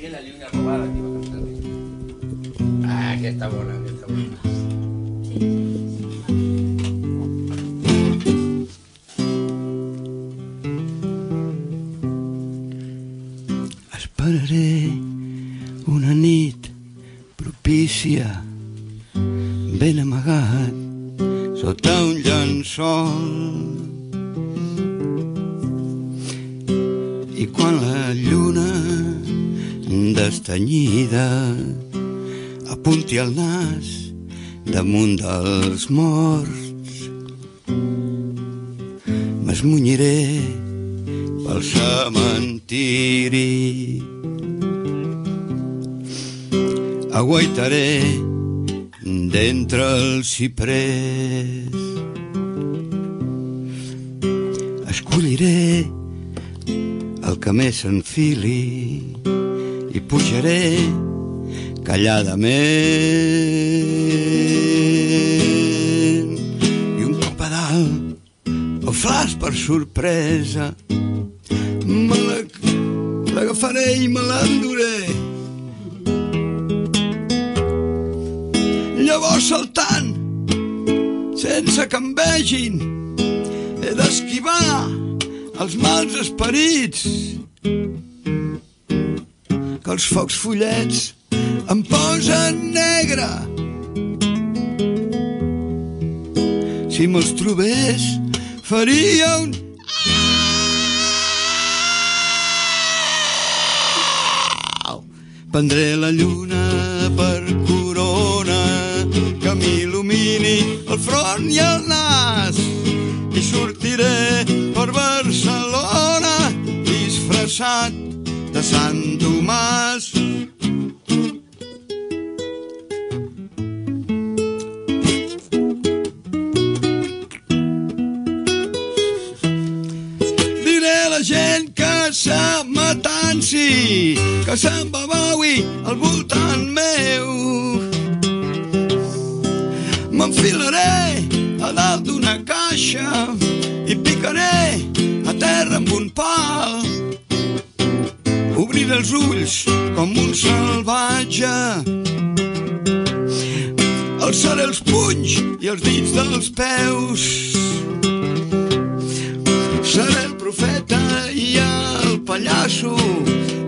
Sí, la lluna robada que va cantar. Ah, aquesta bona, aquesta bona. Esperaré una nit propícia ben amagat sota un llençol i quan la lluna destanyida apunti el nas damunt dels morts. M'esmunyiré pel cementiri. Aguaitaré d'entre els ciprers. Escolliré el que més s'enfili i pujaré calladament. I un cop a dalt el flash per sorpresa me la- l'agafaré i me l'enduré. Llavors saltant sense que em vegin he d'esquivar els mals esperits que els focs follets em posen negre si me'ls trobés faria un! Prendré la lluna per corona que m'il·lumini el front i el nas i sortiré per Barcelona disfressat Sant Tomàs. Diré a la gent que se m'atansi, que se'n Bowie al voltant meu. M'enfilaré a dalt d'una caixa Obriré els ulls com un salvatge. Alçaré els punys i els dits dels peus. Seré el profeta i el pallasso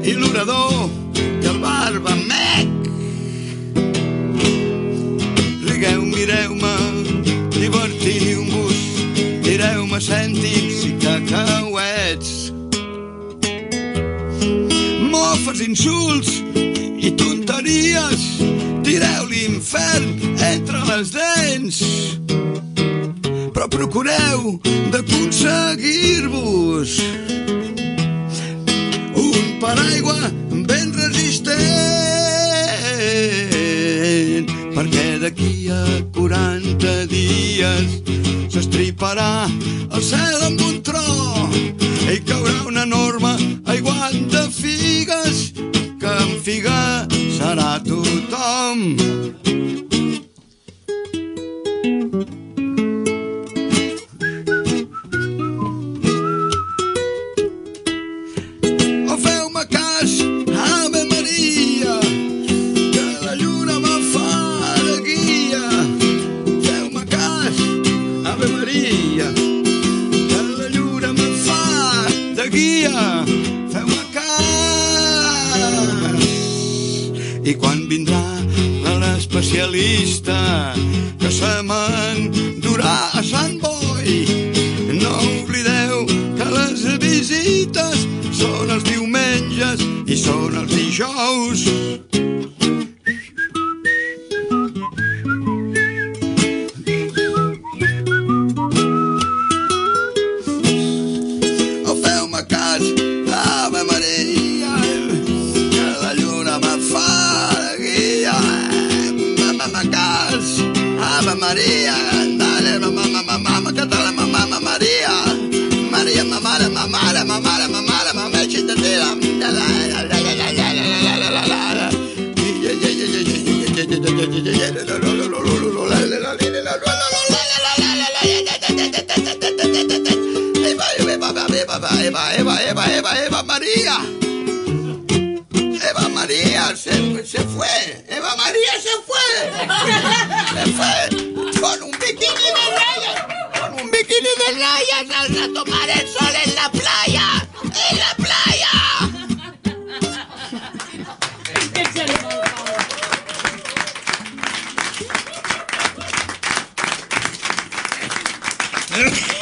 i l'orador i el barba mec. Rigueu, mireu-me, divertiu-vos, direu-me cèntims i cacauets. Mofes, insults i tonteries, tireu l'infern entre les dents. Però procureu d'aconseguir-vos un paraigua ben resistent perquè d'aquí a 40 dies s'estriparà el cel amb un I quan vindrà l'especialista que se m'endurà a Sant Boi, no oblideu que les visites són els diumenges i són els dijous. Eva, Eva, Eva, Eva, Eva María. Eva María se, se fue. Eva María se fue. Se fue con un bikini de rayas. Con un bikini de rayas al tomar el sol en la playa. Mm-hmm.